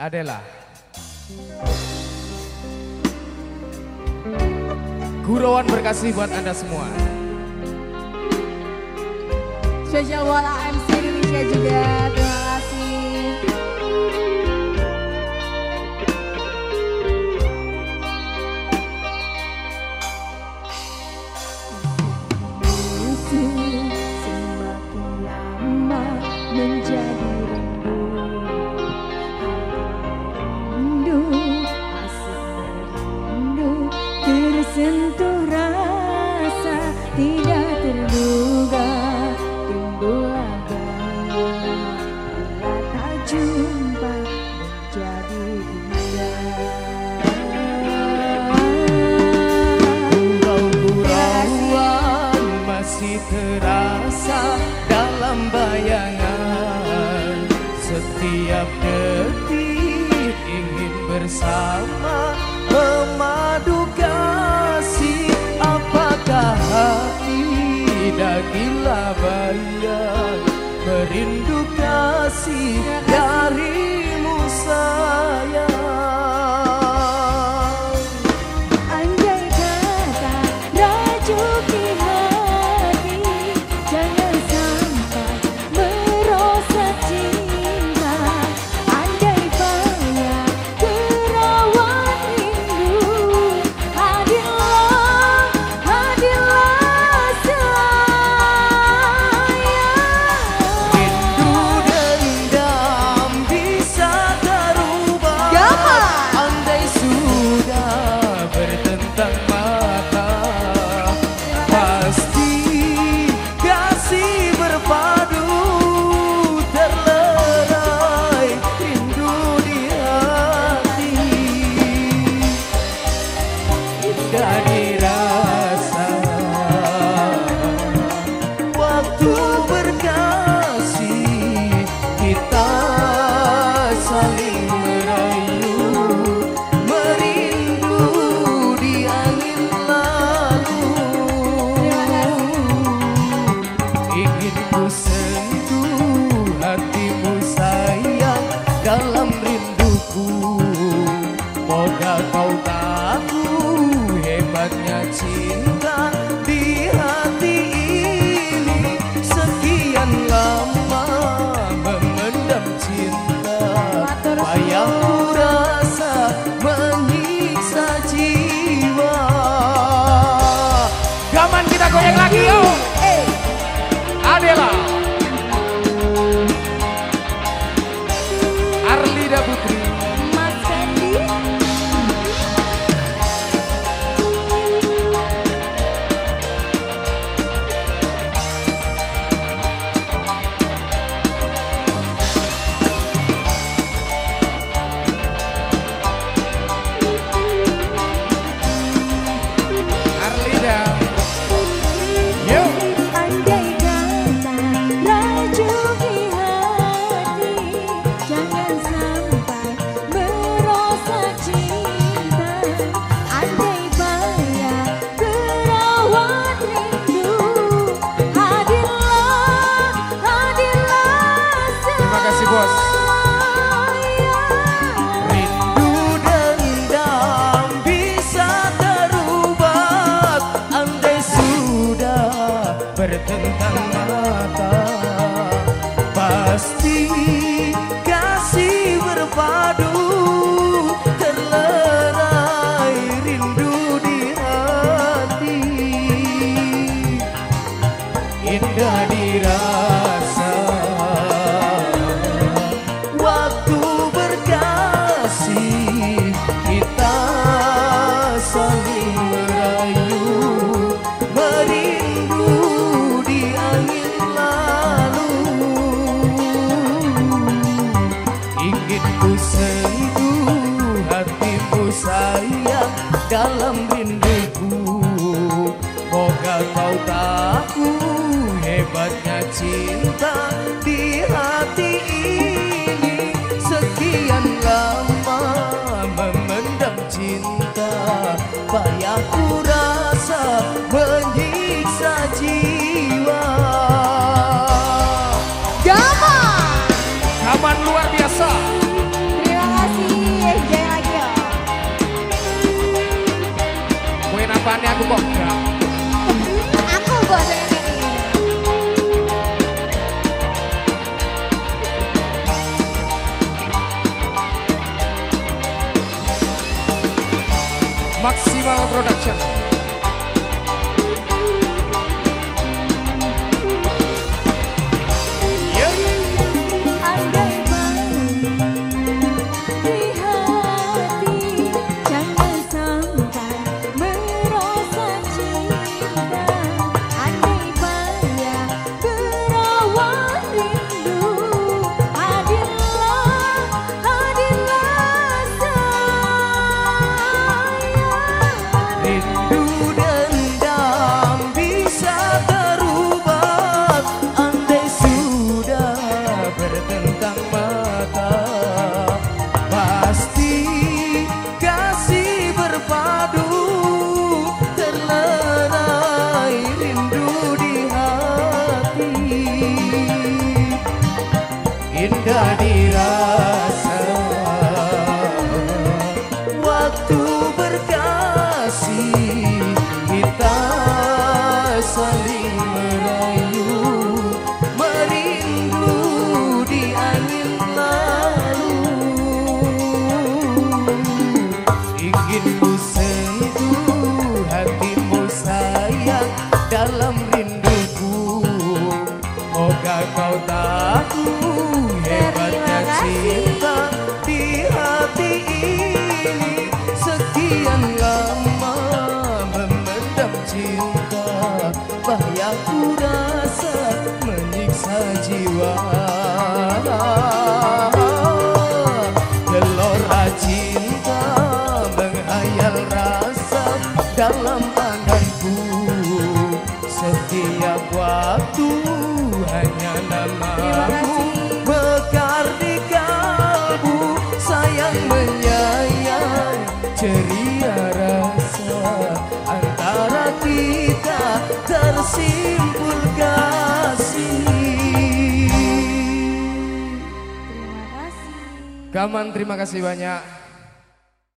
Adela, Gurauan berkasih buat Anda semua. Social buat AMC Indonesia juga. Terima kasih. Semakin lama menjadi dalam bayangan Setiap detik ingin bersama Memadu kasih. Apakah hati daging labaya Merindu kasih dari hebatnya cinta sábado dalam rinduku. Moga kau tahu hebatnya cinta di hati ini depannya aku kok. Aku kok sing Maksimal Production. பெண்டாடீரா satu rasa menyiksa jiwa. Gelora cinta menghayal rasa dalam anganku simpul terima kasih banyak.